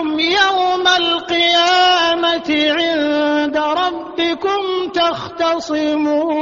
إنكم يوم القيامة عند ربكم تختصمون.